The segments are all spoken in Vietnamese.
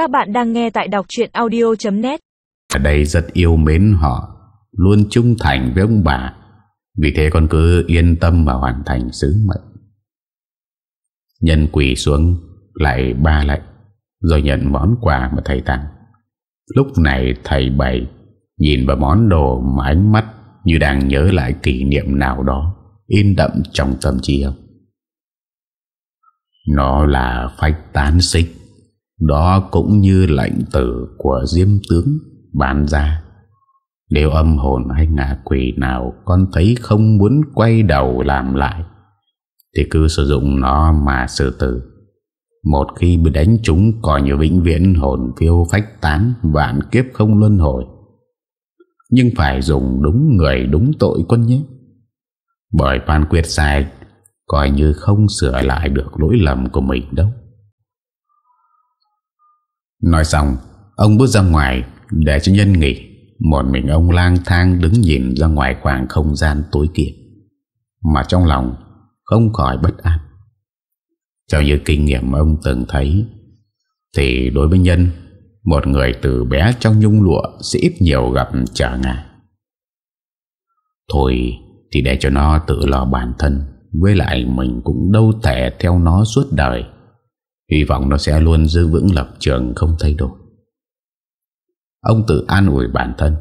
Các bạn đang nghe tại đọc chuyện audio.net Ở đây rất yêu mến họ, Luôn trung thành với ông bà. Vì thế con cứ yên tâm và hoàn thành sứ mệnh. Nhân quỳ xuống, Lại ba lệnh Rồi nhận món quà mà thầy tặng. Lúc này thầy bày, Nhìn vào món đồ mà ánh mắt Như đang nhớ lại kỷ niệm nào đó, In đậm trong tâm trí ông. Nó là phách tán xích. Đó cũng như lệnh tử của Diêm Tướng bán ra. Nếu âm hồn hay ngạ quỷ nào Con thấy không muốn quay đầu làm lại, Thì cứ sử dụng nó mà xử tử. Một khi bị đánh chúng Coi như vĩnh viễn hồn phiêu phách tán, Vạn kiếp không luân hồi. Nhưng phải dùng đúng người, đúng tội quân nhé. Bởi phán quyết sai, Coi như không sửa lại được lỗi lầm của mình đâu. Nói xong, Ông bước ra ngoài Để cho nhân nghỉ. Một mình ông lang thang đứng nhìn ra ngoài khoảng không gian tối kia, Mà trong lòng Không khỏi bất an. Theo như kinh nghiệm ông từng thấy, Thì đối với nhân, Một người từ bé trong nhung lụa Sẽ ít nhiều gặp trở ngại. Thôi Thì để cho nó tự lo bản thân, Với lại mình cũng đâu thể theo nó suốt đời. Hy vọng nó sẽ luôn giữ vững lập trường không thay đổi. Ông tự an ủi bản thân,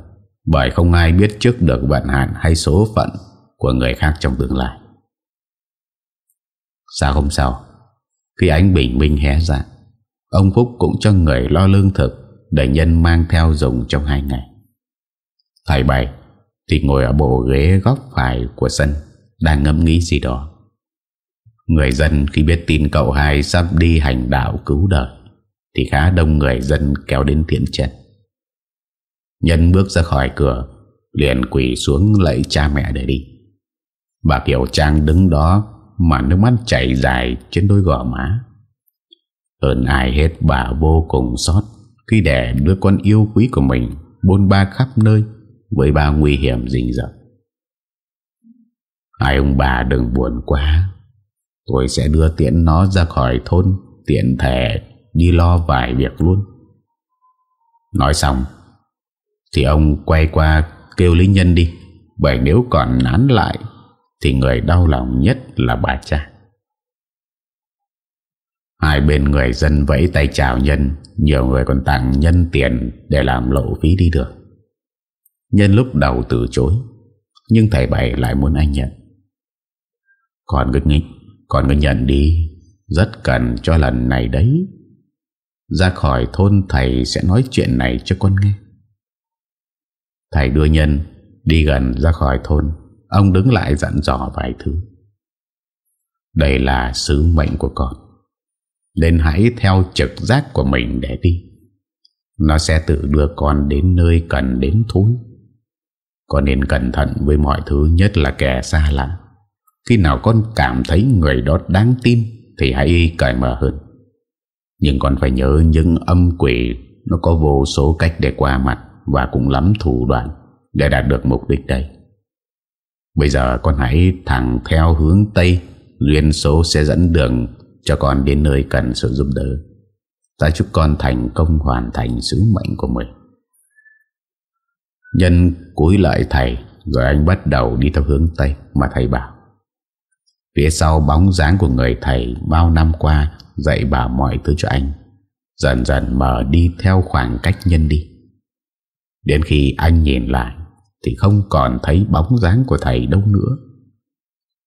Bởi không ai biết trước được vận hạn hay số phận Của người khác trong tương lai. Sao hôm sau, Khi ánh bình minh hé ra, Ông Phúc cũng cho người lo lương thực Để nhân mang theo dùng trong hai ngày. Thầy bày Thì ngồi ở bộ ghế góc phải của sân, Đang ngẫm nghĩ gì đó. Người dân khi biết tin cậu hai sắp đi hành đạo cứu đời, Thì khá đông người dân kéo đến thiện trận Nhân bước ra khỏi cửa, Liền quỳ xuống lạy cha mẹ để đi. Bà Kiều Trang đứng đó, Mà nước mắt chảy dài trên đôi gò má. Hơn ai hết, bà vô cùng xót Khi để đứa con yêu quý của mình Bôn ba khắp nơi Với ba nguy hiểm rình rập. Hai ông bà đừng buồn quá. Tôi sẽ đưa tiễn nó ra khỏi thôn, Tiện thể đi lo vài việc luôn. Nói xong, Thì ông quay qua kêu Lý Nhân đi, Bởi nếu còn nán lại, Thì người đau lòng nhất là bà cha. Hai bên người dân vẫy tay chào Nhân, Nhiều người còn tặng Nhân tiền Để làm lộ phí đi được. Nhân lúc đầu từ chối, Nhưng thầy Bảy lại muốn anh nhận. Còn ngực nghịch còn cứ nhận đi, Rất cần cho lần này đấy. Ra khỏi thôn thầy sẽ nói chuyện này cho con nghe. Thầy đưa nhân Đi gần ra khỏi thôn, Ông đứng lại dặn dò vài thứ. Đây là sứ mệnh của con, Nên hãy theo trực giác của mình để đi. Nó sẽ tự đưa con đến nơi cần đến thối Con nên cẩn thận với mọi thứ, Nhất là kẻ xa lạ. Khi nào con cảm thấy người đó đáng tin Thì hãy cởi mở hơn. Nhưng con phải nhớ những âm quỷ Nó có vô số cách để qua mặt Và cũng lắm thủ đoạn Để đạt được mục đích đây. Bây giờ con hãy thẳng theo hướng Tây Duyên số sẽ dẫn đường Cho con đến nơi cần sự giúp đỡ. Ta chúc con thành công hoàn thành sứ mệnh của mình. Nhân cúi lại thầy, Rồi anh bắt đầu đi theo hướng Tây Mà thầy bảo. Phía sau bóng dáng của người thầy Bao năm qua dạy bà mọi thứ cho anh. Dần dần mở đi theo khoảng cách nhân đi. Đến khi anh nhìn lại, Thì không còn thấy bóng dáng của thầy đâu nữa.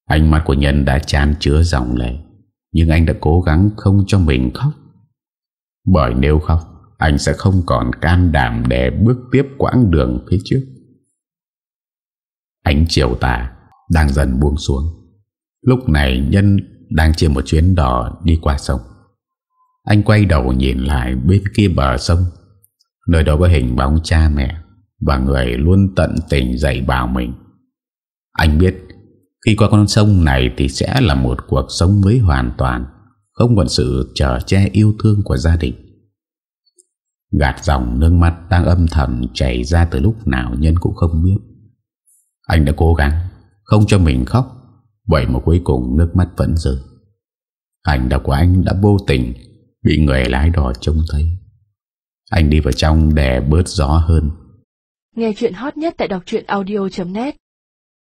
Ánh mắt của nhân đã chan chứa dòng lệ, Nhưng anh đã cố gắng không cho mình khóc. Bởi nếu khóc, Anh sẽ không còn can đảm để bước tiếp quãng đường phía trước. Ánh chiều tà đang dần buông xuống. Lúc này Nhân đang trên một chuyến đò đi qua sông. Anh quay đầu nhìn lại bên kia bờ sông. Nơi đó có hình bóng cha mẹ Và người luôn tận tình dạy bảo mình. Anh biết Khi qua con sông này Thì sẽ là một cuộc sống mới hoàn toàn Không còn sự trở che yêu thương của gia đình. Gạt dòng nước mắt đang âm thầm chảy ra từ lúc nào nhân cũng không biết. Anh đã cố gắng không cho mình khóc, vậy mà cuối cùng nước mắt vẫn rơi. Hành động của anh đã vô tình bị người lái đò trông thấy. Anh đi vào trong để bớt gió hơn Nghe chuyện hot nhất tại đọc audio.net